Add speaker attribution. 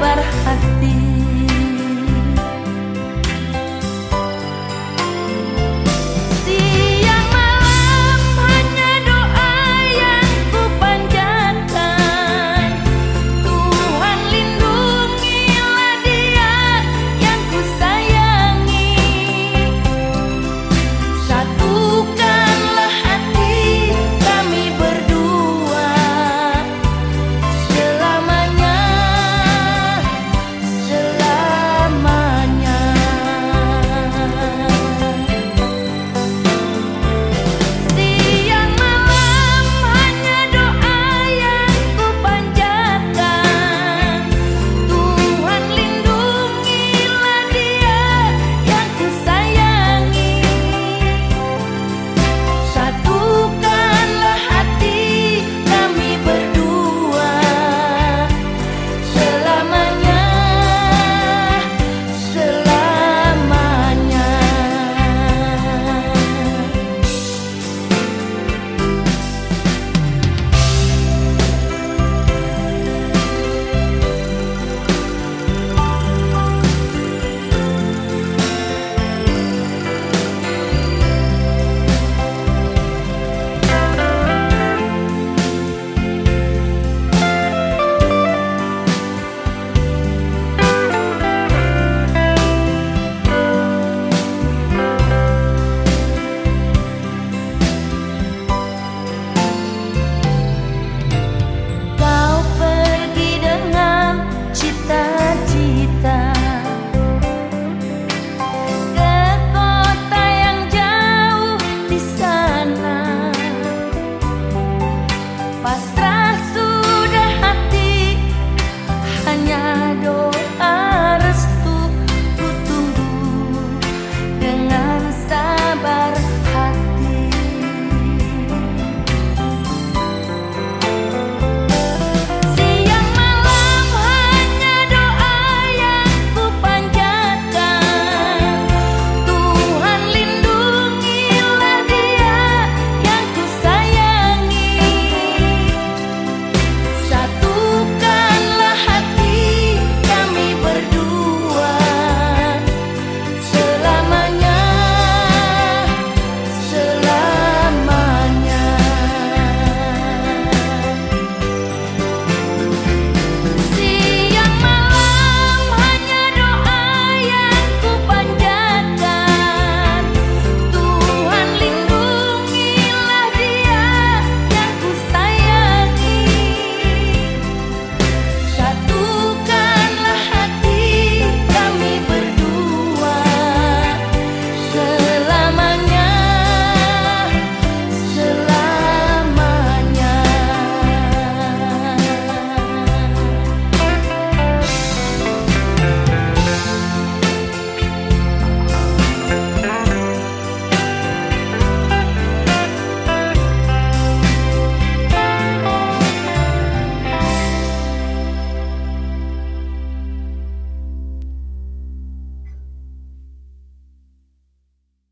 Speaker 1: para ti.